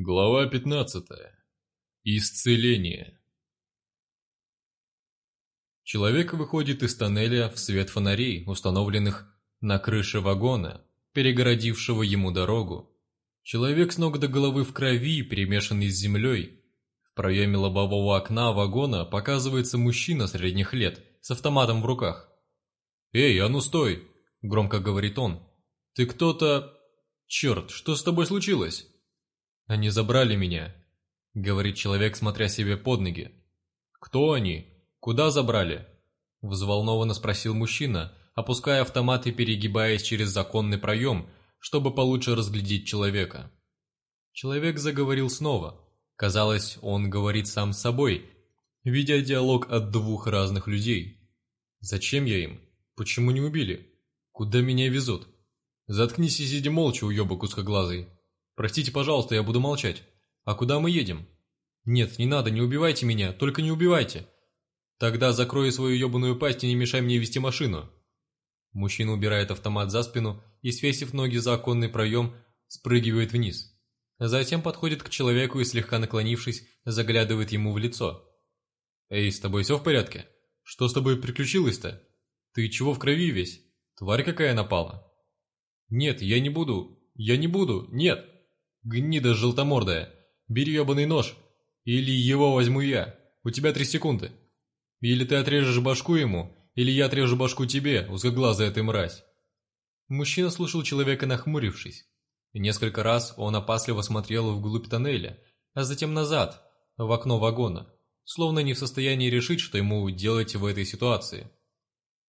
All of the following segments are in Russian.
Глава 15. Исцеление. Человек выходит из тоннеля в свет фонарей, установленных на крыше вагона, перегородившего ему дорогу. Человек с ног до головы в крови, перемешанный с землей. В проеме лобового окна вагона показывается мужчина средних лет с автоматом в руках. «Эй, а ну стой!» – громко говорит он. «Ты кто-то... Черт, что с тобой случилось?» «Они забрали меня», — говорит человек, смотря себе под ноги. «Кто они? Куда забрали?» — взволнованно спросил мужчина, опуская автомат и перегибаясь через законный проем, чтобы получше разглядеть человека. Человек заговорил снова. Казалось, он говорит сам с собой, видя диалог от двух разных людей. «Зачем я им? Почему не убили? Куда меня везут? Заткнись и сиди молча, уебок узкоглазый!» Простите, пожалуйста, я буду молчать. А куда мы едем? Нет, не надо, не убивайте меня, только не убивайте. Тогда закрой свою ебаную пасть и не мешай мне вести машину. Мужчина убирает автомат за спину и, свесив ноги за оконный проем, спрыгивает вниз. Затем подходит к человеку и, слегка наклонившись, заглядывает ему в лицо. «Эй, с тобой все в порядке? Что с тобой приключилось-то? Ты чего в крови весь? Тварь какая напала?» «Нет, я не буду, я не буду, нет!» Гнида желтомордая, бери ебаный нож, или его возьму я, у тебя три секунды. Или ты отрежешь башку ему, или я отрежу башку тебе, узкоглазая ты мразь. Мужчина слушал человека, нахмурившись. Несколько раз он опасливо смотрел вглубь тоннеля, а затем назад, в окно вагона, словно не в состоянии решить, что ему делать в этой ситуации.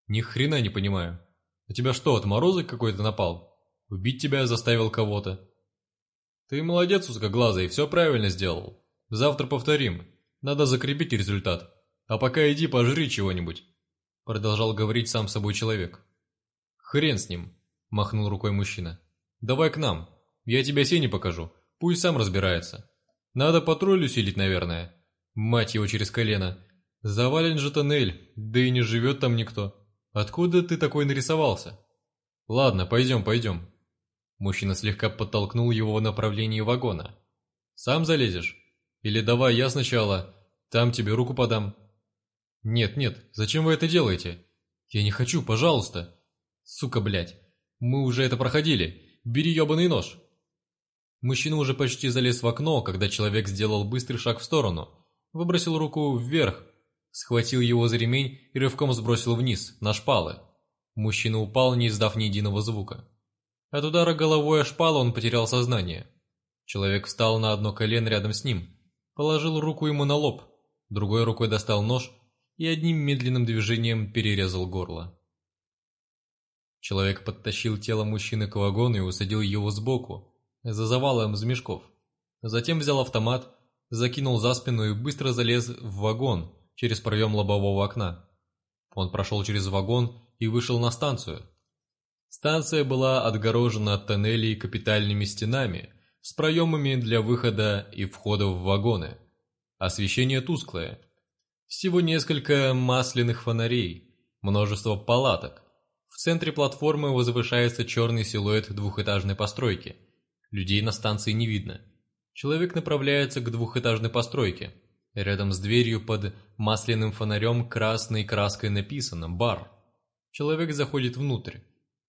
Ни хрена не понимаю. На тебя что, отморозок какой-то напал? Убить тебя заставил кого-то? «Ты молодец, узкоглазый, все правильно сделал. Завтра повторим. Надо закрепить результат. А пока иди пожри чего-нибудь», — продолжал говорить сам собой человек. «Хрен с ним», — махнул рукой мужчина. «Давай к нам. Я тебе Сене покажу. Пусть сам разбирается. Надо патруль усилить, наверное. Мать его через колено. Завален же тоннель, да и не живет там никто. Откуда ты такой нарисовался?» «Ладно, пойдем, пойдем», Мужчина слегка подтолкнул его в направлении вагона. «Сам залезешь? Или давай я сначала, там тебе руку подам?» «Нет, нет, зачем вы это делаете?» «Я не хочу, пожалуйста!» «Сука, блядь! Мы уже это проходили! Бери ебаный нож!» Мужчина уже почти залез в окно, когда человек сделал быстрый шаг в сторону, выбросил руку вверх, схватил его за ремень и рывком сбросил вниз, на шпалы. Мужчина упал, не издав ни единого звука. От удара головой о шпалу он потерял сознание. Человек встал на одно колено рядом с ним, положил руку ему на лоб, другой рукой достал нож и одним медленным движением перерезал горло. Человек подтащил тело мужчины к вагону и усадил его сбоку, за завалом из мешков. Затем взял автомат, закинул за спину и быстро залез в вагон через проем лобового окна. Он прошел через вагон и вышел на станцию, Станция была отгорожена от тоннелей капитальными стенами с проемами для выхода и входа в вагоны. Освещение тусклое. Всего несколько масляных фонарей, множество палаток. В центре платформы возвышается черный силуэт двухэтажной постройки. Людей на станции не видно. Человек направляется к двухэтажной постройке. Рядом с дверью под масляным фонарем красной краской написано «Бар». Человек заходит внутрь.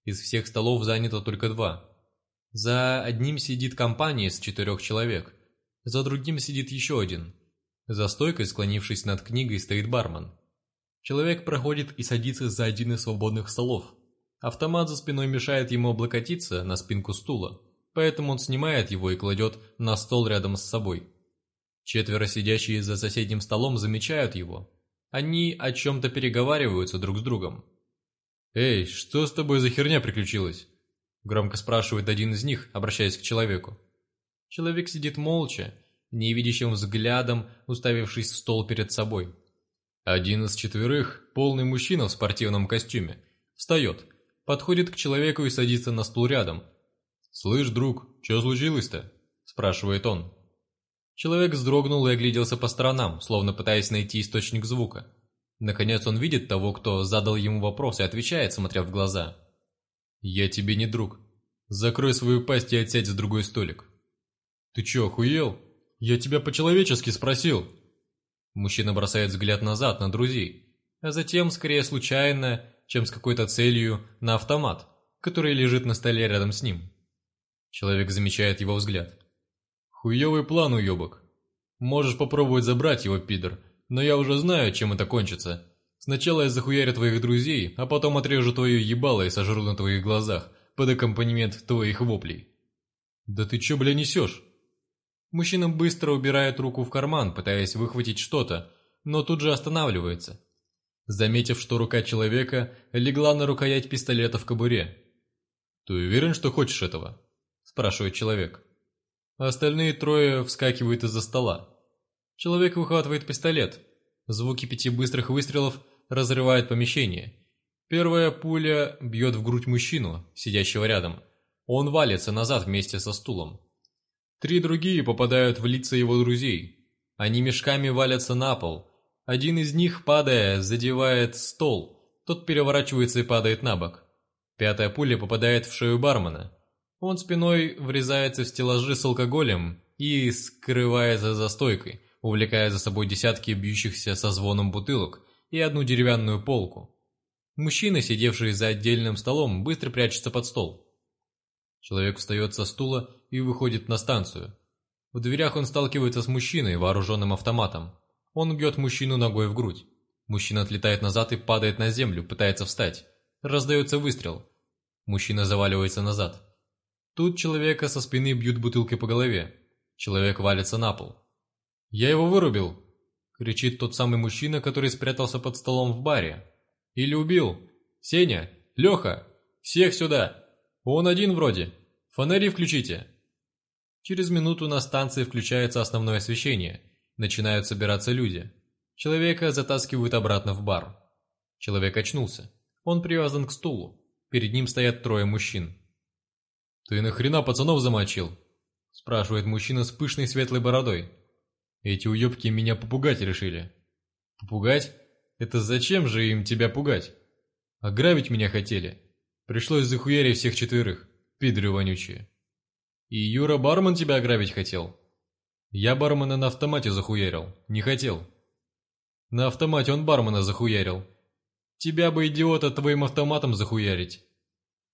Из всех столов занято только два. За одним сидит компания из четырех человек, за другим сидит еще один. За стойкой, склонившись над книгой, стоит бармен. Человек проходит и садится за один из свободных столов. Автомат за спиной мешает ему облокотиться на спинку стула, поэтому он снимает его и кладет на стол рядом с собой. Четверо сидящие за соседним столом замечают его. Они о чем-то переговариваются друг с другом. «Эй, что с тобой за херня приключилась?» Громко спрашивает один из них, обращаясь к человеку. Человек сидит молча, невидящим взглядом, уставившись в стол перед собой. Один из четверых, полный мужчина в спортивном костюме, встает, подходит к человеку и садится на стул рядом. «Слышь, друг, что случилось-то?» – спрашивает он. Человек вздрогнул и огляделся по сторонам, словно пытаясь найти источник звука. Наконец он видит того, кто задал ему вопрос и отвечает, смотря в глаза. «Я тебе не друг. Закрой свою пасть и отсядь за другой столик». Ты чё, охуел? Я тебя по-человечески спросил. Мужчина бросает взгляд назад на друзей, а затем, скорее случайно, чем с какой-то целью, на автомат, который лежит на столе рядом с ним. Человек замечает его взгляд. Хуёвый план, уёбок. Можешь попробовать забрать его, пидор, но я уже знаю, чем это кончится. Сначала я захуярю твоих друзей, а потом отрежу твое ебало и сожру на твоих глазах под аккомпанемент твоих воплей. Да ты чё, бля, несешь? Мужчина быстро убирает руку в карман, пытаясь выхватить что-то, но тут же останавливается. Заметив, что рука человека легла на рукоять пистолета в кобуре. «Ты уверен, что хочешь этого?» – спрашивает человек. Остальные трое вскакивают из-за стола. Человек выхватывает пистолет. Звуки пяти быстрых выстрелов разрывают помещение. Первая пуля бьет в грудь мужчину, сидящего рядом. Он валится назад вместе со стулом. Три другие попадают в лица его друзей. Они мешками валятся на пол. Один из них, падая, задевает стол. Тот переворачивается и падает на бок. Пятая пуля попадает в шею бармена. Он спиной врезается в стеллажи с алкоголем и скрывается за стойкой, увлекая за собой десятки бьющихся со звоном бутылок и одну деревянную полку. Мужчина, сидевший за отдельным столом, быстро прячется под стол. Человек встает со стула и выходит на станцию. В дверях он сталкивается с мужчиной, вооруженным автоматом. Он бьет мужчину ногой в грудь. Мужчина отлетает назад и падает на землю, пытается встать. Раздается выстрел. Мужчина заваливается назад. Тут человека со спины бьют бутылкой по голове. Человек валится на пол. «Я его вырубил!» — кричит тот самый мужчина, который спрятался под столом в баре. «Или убил! Сеня! Леха! Всех сюда! Он один вроде! Фонари включите!» Через минуту на станции включается основное освещение. Начинают собираться люди. Человека затаскивают обратно в бар. Человек очнулся. Он привязан к стулу. Перед ним стоят трое мужчин. «Ты нахрена пацанов замочил?» спрашивает мужчина с пышной светлой бородой. «Эти уебки меня попугать решили». «Попугать? Это зачем же им тебя пугать? Ограбить меня хотели. Пришлось захуярить всех четверых, пидоры вонючие». «И Юра бармен тебя ограбить хотел?» «Я бармена на автомате захуярил, не хотел». «На автомате он бармена захуярил. Тебя бы, идиота, твоим автоматом захуярить».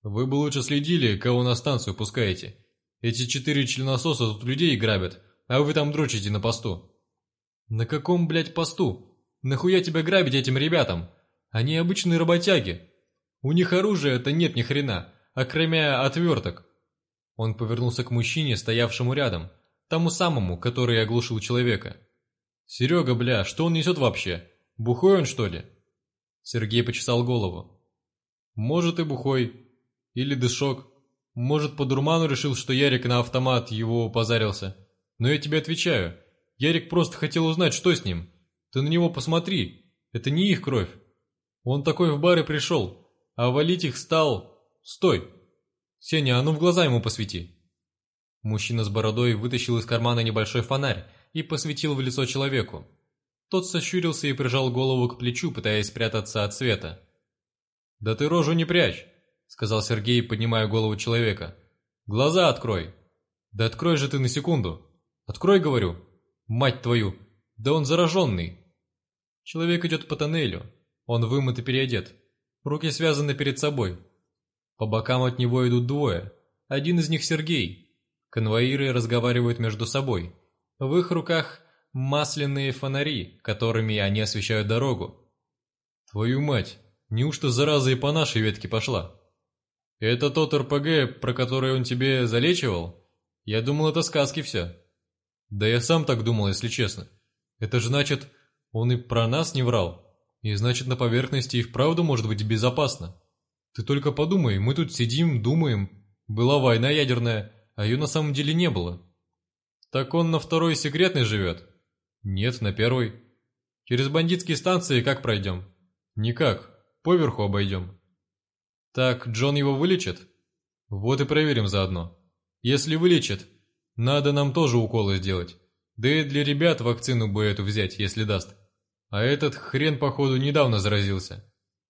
«Вы бы лучше следили, кого на станцию пускаете. Эти четыре членососа тут людей грабят, а вы там дрочите на посту». «На каком, блядь, посту? Нахуя тебя грабить этим ребятам? Они обычные работяги. У них оружия-то нет ни хрена, а кроме отверток. Он повернулся к мужчине, стоявшему рядом, тому самому, который оглушил человека. «Серега, бля, что он несет вообще? Бухой он, что ли?» Сергей почесал голову. «Может и бухой. Или дышок. Может, по дурману решил, что Ярик на автомат его позарился. Но я тебе отвечаю. Ярик просто хотел узнать, что с ним. Ты на него посмотри. Это не их кровь. Он такой в баре пришел, а валить их стал... Стой!» «Сеня, а ну в глаза ему посвети!» Мужчина с бородой вытащил из кармана небольшой фонарь и посветил в лицо человеку. Тот сощурился и прижал голову к плечу, пытаясь спрятаться от света. «Да ты рожу не прячь!» — сказал Сергей, поднимая голову человека. «Глаза открой!» «Да открой же ты на секунду!» «Открой, говорю!» «Мать твою! Да он зараженный!» Человек идет по тоннелю. Он вымыт и переодет. Руки связаны перед собой. По бокам от него идут двое. Один из них Сергей. Конвоиры разговаривают между собой. В их руках масляные фонари, которыми они освещают дорогу. Твою мать, неужто зараза и по нашей ветке пошла? Это тот РПГ, про который он тебе залечивал? Я думал, это сказки все. Да я сам так думал, если честно. Это же значит, он и про нас не врал. И значит, на поверхности и вправду может быть безопасно. Ты только подумай, мы тут сидим, думаем. Была война ядерная, а ее на самом деле не было. Так он на второй секретной живет? Нет, на первой. Через бандитские станции как пройдем? Никак, поверху обойдем. Так, Джон его вылечит? Вот и проверим заодно. Если вылечит, надо нам тоже уколы сделать. Да и для ребят вакцину бы эту взять, если даст. А этот хрен, походу, недавно заразился.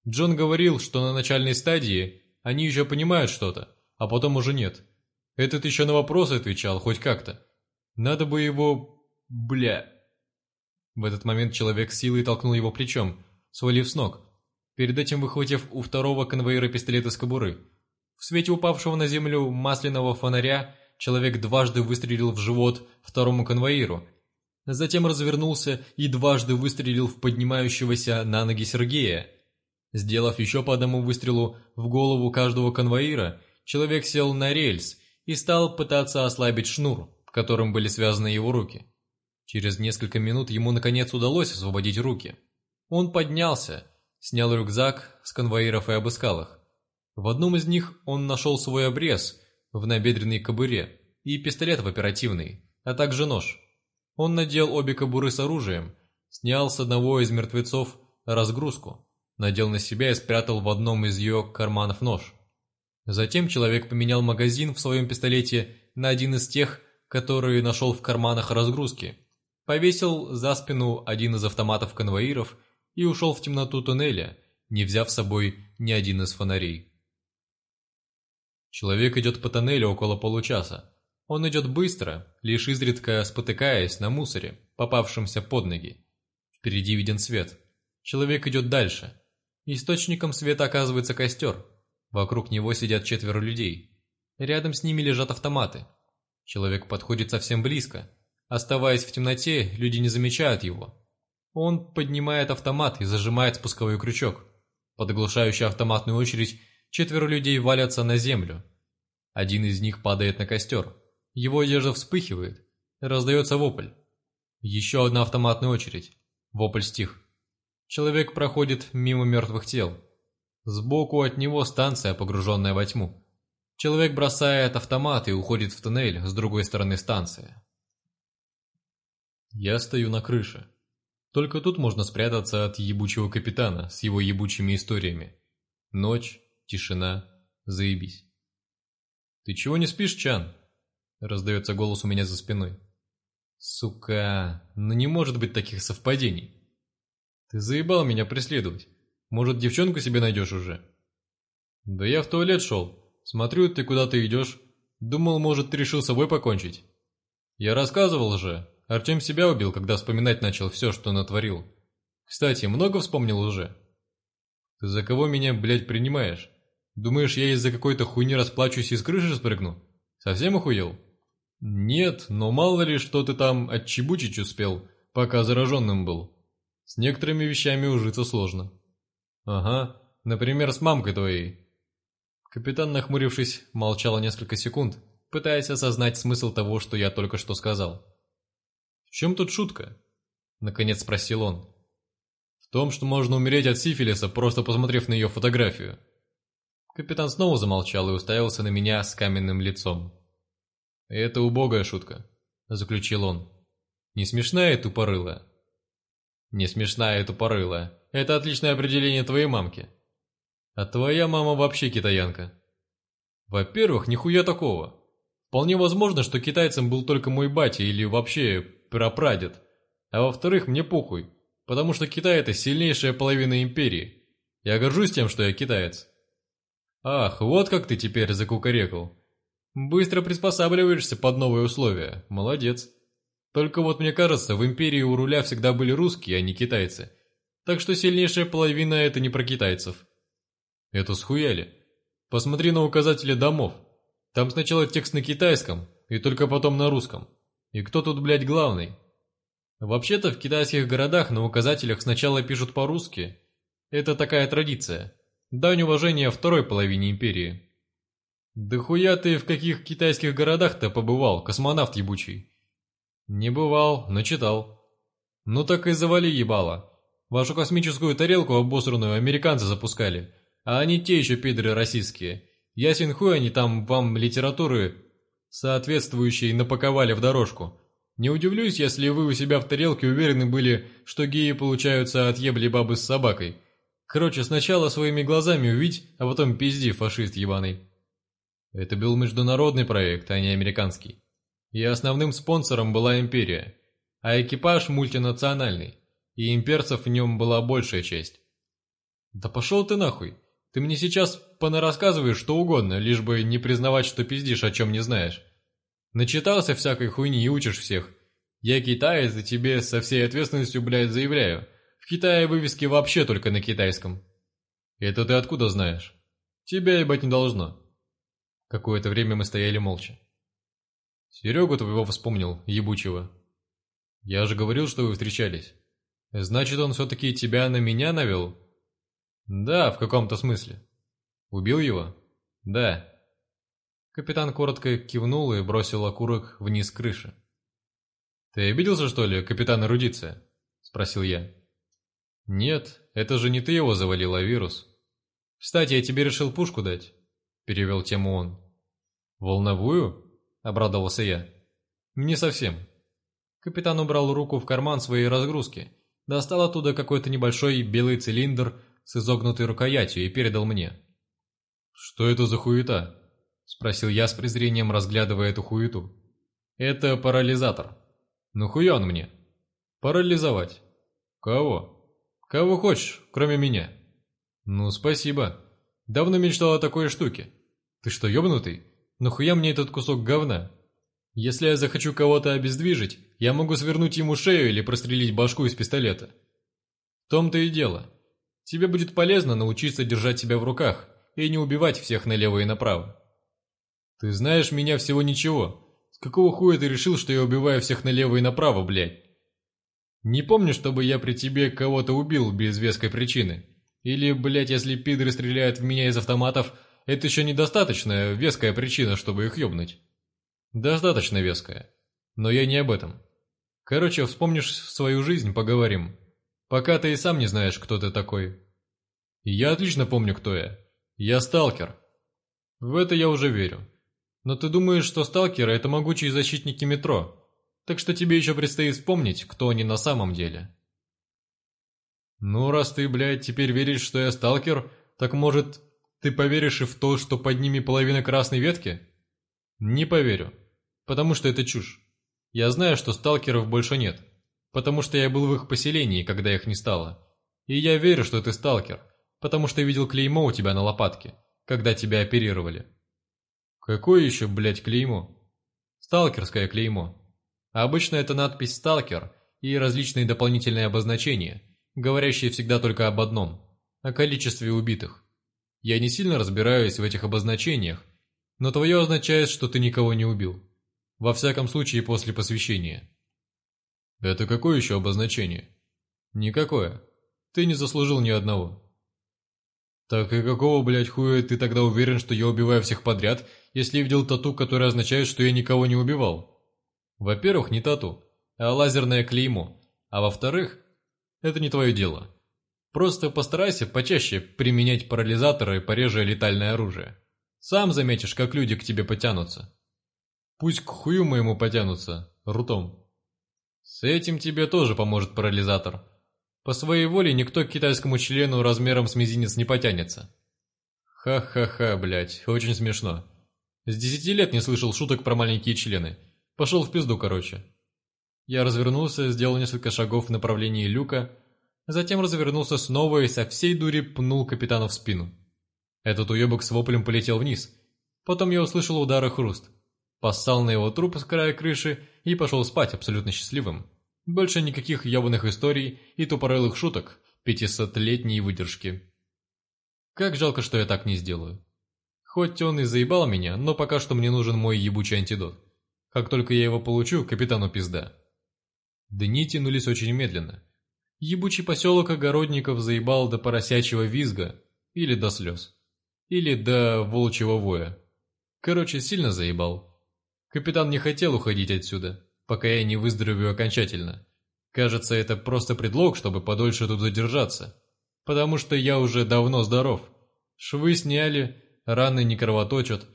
Джон говорил, что на начальной стадии они еще понимают что-то, а потом уже нет. Этот еще на вопросы отвечал, хоть как-то. Надо бы его... бля... В этот момент человек силой толкнул его плечом, свалив с ног, перед этим выхватив у второго конвоира пистолет из кобуры. В свете упавшего на землю масляного фонаря человек дважды выстрелил в живот второму конвоиру, затем развернулся и дважды выстрелил в поднимающегося на ноги Сергея. Сделав еще по одному выстрелу в голову каждого конвоира, человек сел на рельс и стал пытаться ослабить шнур, которым были связаны его руки. Через несколько минут ему наконец удалось освободить руки. Он поднялся, снял рюкзак с конвоиров и обыскал их. В одном из них он нашел свой обрез в набедренной кобуре и пистолет в оперативной, а также нож. Он надел обе кобуры с оружием, снял с одного из мертвецов разгрузку, надел на себя и спрятал в одном из ее карманов нож. Затем человек поменял магазин в своем пистолете на один из тех, которые нашел в карманах разгрузки, повесил за спину один из автоматов конвоиров и ушел в темноту туннеля, не взяв с собой ни один из фонарей. Человек идет по тоннелю около получаса. Он идет быстро, лишь изредка спотыкаясь на мусоре, попавшемся под ноги. Впереди виден свет. Человек идет дальше. Источником света оказывается костер. Вокруг него сидят четверо людей. Рядом с ними лежат автоматы. Человек подходит совсем близко. Оставаясь в темноте, люди не замечают его. Он поднимает автомат и зажимает спусковой крючок. Под оглушающую автоматную очередь четверо людей валятся на землю. Один из них падает на костер. Его одежда вспыхивает. Раздается вопль. Еще одна автоматная очередь. Вопль стих. Человек проходит мимо мертвых тел. Сбоку от него станция, погруженная во тьму. Человек бросает автомат и уходит в туннель с другой стороны станции. Я стою на крыше. Только тут можно спрятаться от ебучего капитана с его ебучими историями. Ночь, тишина, заебись. «Ты чего не спишь, Чан?» Раздается голос у меня за спиной. «Сука, ну не может быть таких совпадений. Ты заебал меня преследовать. Может, девчонку себе найдешь уже?» «Да я в туалет шел. Смотрю, ты куда-то идешь. Думал, может, ты решил с собой покончить. Я рассказывал же. Артем себя убил, когда вспоминать начал все, что натворил. Кстати, много вспомнил уже? Ты за кого меня, блядь, принимаешь? Думаешь, я из-за какой-то хуйни расплачусь и с крыши спрыгну? Совсем охуел? Нет, но мало ли, что ты там отчебучить успел, пока зараженным был. С некоторыми вещами ужиться сложно. Ага, например, с мамкой твоей. Капитан, нахмурившись, молчал несколько секунд, пытаясь осознать смысл того, что я только что сказал. «В чем тут шутка?» – наконец спросил он. «В том, что можно умереть от сифилиса, просто посмотрев на ее фотографию». Капитан снова замолчал и уставился на меня с каменным лицом. «Это убогая шутка», – заключил он. «Не смешная и тупорылая?» «Не смешная и тупорылая. Это отличное определение твоей мамки», а твоя мама вообще китаянка. Во-первых, нихуя такого. Вполне возможно, что китайцем был только мой батя или вообще прапрадед. А во-вторых, мне похуй, потому что Китай это сильнейшая половина империи. Я горжусь тем, что я китаец. Ах, вот как ты теперь закукарекал. Быстро приспосабливаешься под новые условия. Молодец. Только вот мне кажется, в империи у руля всегда были русские, а не китайцы. Так что сильнейшая половина это не про китайцев. Это схуяли. Посмотри на указатели домов. Там сначала текст на китайском, и только потом на русском. И кто тут, блядь, главный? Вообще-то в китайских городах на указателях сначала пишут по-русски. Это такая традиция. Дань уважения второй половине империи. Да хуя ты в каких китайских городах-то побывал, космонавт ебучий? Не бывал, но читал. Ну так и завали ебало. Вашу космическую тарелку обосранную американцы запускали – а они те еще пидоры российские. Ясен хуй они там вам литературы соответствующей напаковали в дорожку. Не удивлюсь, если вы у себя в тарелке уверены были, что геи получаются от ебли бабы с собакой. Короче, сначала своими глазами увидь, а потом пизди, фашист ебаный. Это был международный проект, а не американский. И основным спонсором была империя, а экипаж мультинациональный, и имперцев в нем была большая часть. Да пошел ты нахуй. Ты мне сейчас понарассказываешь что угодно, лишь бы не признавать, что пиздишь, о чем не знаешь. Начитался всякой хуйни и учишь всех. Я китаец, и тебе со всей ответственностью, блядь, заявляю. В Китае вывески вообще только на китайском. Это ты откуда знаешь? Тебя ебать не должно. Какое-то время мы стояли молча. Серегу твоего вспомнил, ебучего. Я же говорил, что вы встречались. Значит, он все-таки тебя на меня навел? Да, в каком-то смысле. Убил его? Да. Капитан коротко кивнул и бросил окурок вниз крыши. «Ты обиделся, что ли, капитан эрудиция?» – спросил я. «Нет, это же не ты его завалил, а вирус. Кстати, я тебе решил пушку дать», – перевел тему он. «Волновую?» – обрадовался я. «Не совсем». Капитан убрал руку в карман своей разгрузки, достал оттуда какой-то небольшой белый цилиндр с изогнутой рукоятью и передал мне. «Что это за хуета?» – спросил я с презрением, разглядывая эту хуету. «Это парализатор», ну хуя он мне? Парализовать. Кого? Кого хочешь, кроме меня. Ну, спасибо. Давно мечтал о такой штуке. Ты что, ёбнутый? Нахуя мне этот кусок говна? Если я захочу кого-то обездвижить, я могу свернуть ему шею или прострелить башку из пистолета. В том-то и дело. Тебе будет полезно научиться держать себя в руках и не убивать всех налево и направо. Ты знаешь меня всего ничего, с какого хуя ты решил, что я убиваю всех налево и направо, блядь? Не помню, чтобы я при тебе кого-то убил без веской причины. Или, блядь, если пидоры стреляют в меня из автоматов, это еще недостаточная веская причина, чтобы их ёбнуть. Достаточно веская. Но я не об этом. Короче, вспомнишь свою жизнь, поговорим. Пока ты и сам не знаешь, кто ты такой. Я отлично помню, кто я. Я сталкер. В это я уже верю. Но ты думаешь, что сталкеры – это могучие защитники метро. Так что тебе еще предстоит вспомнить, кто они на самом деле. Ну, раз ты, блядь, теперь веришь, что я сталкер, так может, ты поверишь и в то, что под ними половина красной ветки? Не поверю, потому что это чушь. Я знаю, что сталкеров больше нет, потому что я был в их поселении, когда их не стало. И я верю, что ты сталкер, потому что видел клеймо у тебя на лопатке, когда тебя оперировали. Какое еще, блядь, клеймо? Сталкерское клеймо. Обычно это надпись «Сталкер» и различные дополнительные обозначения, говорящие всегда только об одном – о количестве убитых. Я не сильно разбираюсь в этих обозначениях, но твое означает, что ты никого не убил. Во всяком случае, после посвящения. Это какое еще обозначение? Никакое. Ты не заслужил ни одного. Так и какого, блядь, хуя ты тогда уверен, что я убиваю всех подряд если видел тату, которое означает, что я никого не убивал? Во-первых, не тату, а лазерное клеймо. А во-вторых, это не твое дело. Просто постарайся почаще применять парализаторы и пореже летальное оружие. Сам заметишь, как люди к тебе потянутся. Пусть к хую моему потянутся, рутом. С этим тебе тоже поможет парализатор. По своей воле никто к китайскому члену размером с мизинец не потянется. Ха-ха-ха, блядь, очень смешно. С десяти лет не слышал шуток про маленькие члены. Пошел в пизду, короче. Я развернулся, сделал несколько шагов в направлении люка, затем развернулся снова и со всей дури пнул капитана в спину. Этот уебок с воплем полетел вниз. Потом я услышал удар и хруст. Поссал на его труп с края крыши и пошел спать абсолютно счастливым. Больше никаких ебаных историй и тупорылых шуток пятисотлетней выдержки. Как жалко, что я так не сделаю. Хоть он и заебал меня, но пока что мне нужен мой ебучий антидот. Как только я его получу, капитану пизда. Дни тянулись очень медленно. Ебучий поселок огородников заебал до поросячьего визга, или до слез, или до волчьего воя. Короче, сильно заебал. Капитан не хотел уходить отсюда, пока я не выздоровею окончательно. Кажется, это просто предлог, чтобы подольше тут задержаться. Потому что я уже давно здоров. Швы сняли, раны не кровоточат.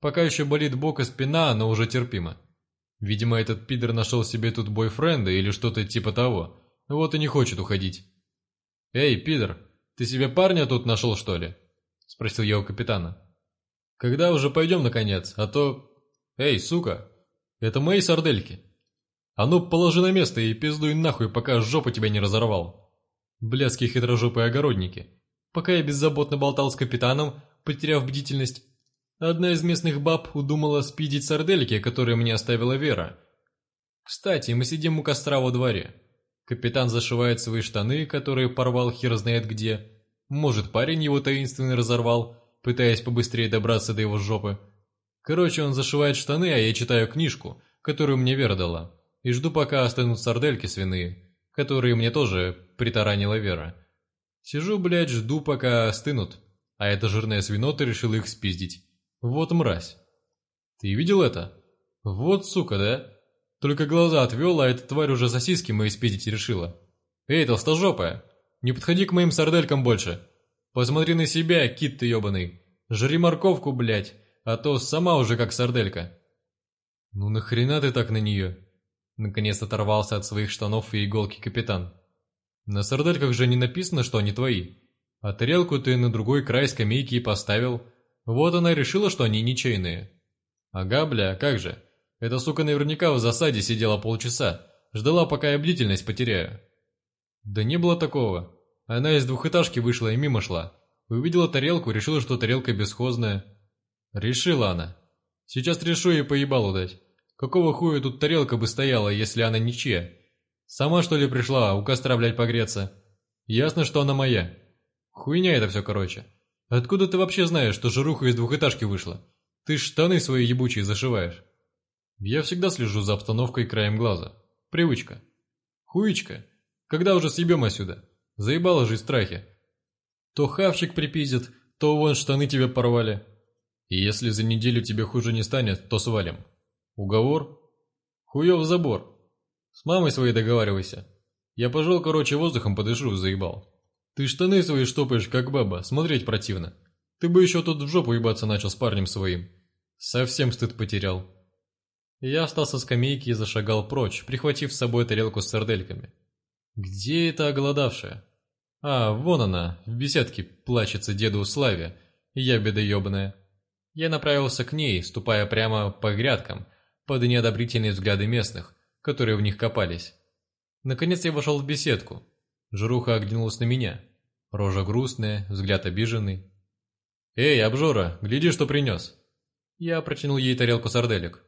Пока еще болит бок и спина, но уже терпимо. Видимо, этот пидор нашел себе тут бойфренда или что-то типа того. Вот и не хочет уходить. «Эй, пидор, ты себе парня тут нашел, что ли?» Спросил я у капитана. «Когда уже пойдем, наконец, а то...» «Эй, сука, это мои сардельки. А ну, положи на место и пиздуй нахуй, пока жопу тебя не разорвал». Блядские хитрожопые огородники. Пока я беззаботно болтал с капитаном, потеряв бдительность, Одна из местных баб удумала спидить сардельки, которые мне оставила Вера. Кстати, мы сидим у костра во дворе. Капитан зашивает свои штаны, которые порвал хер знает где. Может, парень его таинственно разорвал, пытаясь побыстрее добраться до его жопы. Короче, он зашивает штаны, а я читаю книжку, которую мне Вера дала. И жду, пока остынут сардельки свиные, которые мне тоже притаранила Вера. Сижу, блядь, жду, пока остынут, а эта жирная свинота решила их спиздить. Вот мразь. Ты видел это? Вот сука, да? Только глаза отвел, а эта тварь уже сосиски мои спиздить решила. Эй, толстожопая, не подходи к моим сарделькам больше. Посмотри на себя, кит ты ебаный. Жри морковку, блядь, а то сама уже как сарделька. Ну нахрена ты так на нее? Наконец оторвался от своих штанов и иголки капитан. На сардельках же не написано, что они твои. А тарелку ты на другой край скамейки поставил, вот она и решила, что они ничейные. Ага, бля, как же. Эта сука наверняка в засаде сидела полчаса, ждала, пока я бдительность потеряю. Да не было такого. Она из двухэтажки вышла и мимо шла. Увидела тарелку, решила, что тарелка бесхозная. Решила она. Сейчас решу ей поебалу дать. Какого хуя тут тарелка бы стояла, если она ничья? Сама что ли пришла у костра, блядь, погреться? Ясно, что она моя. Хуйня это все, короче. Откуда ты вообще знаешь, что жируха из двухэтажки вышла? Ты штаны свои ебучие зашиваешь. Я всегда слежу за обстановкой краем глаза. Привычка. Хуичка. Когда уже съебем отсюда? Заебало жить в страхе. То хавчик припиздит, то вон штаны тебе порвали. И если за неделю тебе хуже не станет, то свалим. Уговор? Хуёв забор. С мамой своей договаривайся. Я пожал, короче, воздухом подышу, заебал. Ты штаны свои штопаешь, как баба, смотреть противно. Ты бы еще тут в жопу ебаться начал с парнем своим. Совсем стыд потерял. Я встал со скамейки и зашагал прочь, прихватив с собой тарелку с сардельками. Где эта оголодавшая? А, вон она, в беседке плачется деду Славе, ябеда ебаная. Я направился к ней, ступая прямо по грядкам, под неодобрительные взгляды местных, которые в них копались. Наконец я вошел в беседку, Жируха оглянулась на меня. Рожа грустная, взгляд обиженный. «Эй, обжора, гляди, что принес!» Я протянул ей тарелку сарделек.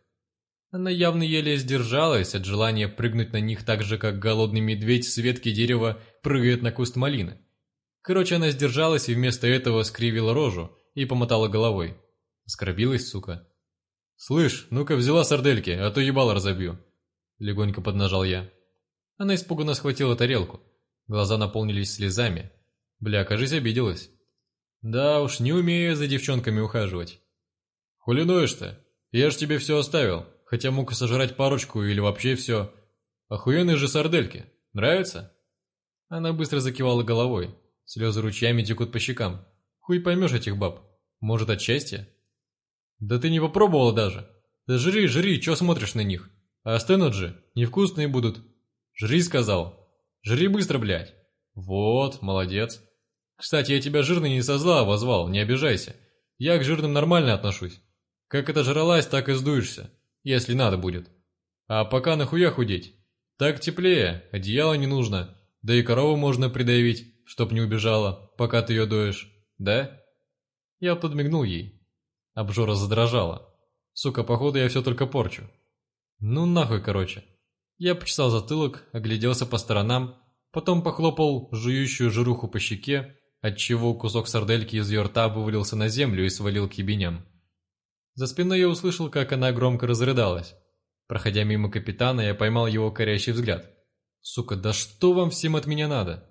Она явно еле сдержалась от желания прыгнуть на них так же, как голодный медведь с ветки дерева прыгает на куст малины. Короче, она сдержалась и вместо этого скривила рожу и помотала головой. Оскорбилась, сука. «Слышь, ну-ка взяла сардельки, а то ебало разобью!» Легонько поднажал я. Она испуганно схватила тарелку. Глаза наполнились слезами. Бля, кажись, обиделась. Да уж, не умею за девчонками ухаживать. Хулинуешь-то? Я ж тебе все оставил, хотя мог сожрать парочку или вообще все. Охуенные же сардельки. Нравится? Она быстро закивала головой. Слезы ручьями текут по щекам. Хуй поймешь этих баб. Может, от счастья? Да ты не попробовала даже. Да жри, жри, чё смотришь на них? А остынут же, невкусные будут. Жри, сказал. Жри быстро, блядь. Вот, молодец. Кстати, я тебя жирный не со зла возвал, не обижайся. Я к жирным нормально отношусь. Как это жралась, так и сдуешься, если надо будет. А пока нахуя худеть? Так теплее, одеяло не нужно, да и корову можно придавить, чтоб не убежала, пока ты ее доешь, да? Я подмигнул ей. Обжора задрожала. Сука, походу я все только порчу. Ну нахуй, короче. Я почесал затылок, огляделся по сторонам, потом похлопал жующую жируху по щеке, отчего кусок сардельки из ее рта вывалился на землю и свалил к ебеням. За спиной я услышал, как она громко разрыдалась. Проходя мимо капитана, я поймал его корящий взгляд. «Сука, да что вам всем от меня надо?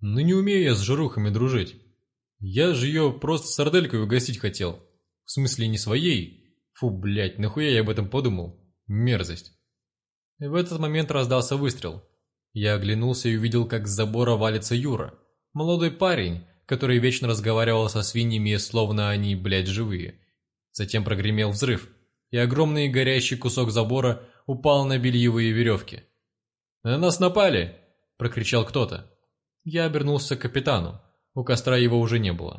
Ну не умею я с жирухами дружить. Я же ее просто сарделькой угостить хотел. В смысле не своей. Фу, блядь, нахуя я об этом подумал? Мерзость». В этот момент раздался выстрел. Я оглянулся и увидел, как с забора валится Юра. Молодой парень, который вечно разговаривал со свиньями, словно они, блядь, живые. Затем прогремел взрыв, и огромный горящий кусок забора упал на бельевые веревки. «На нас напали!» – прокричал кто-то. Я обернулся к капитану. У костра его уже не было.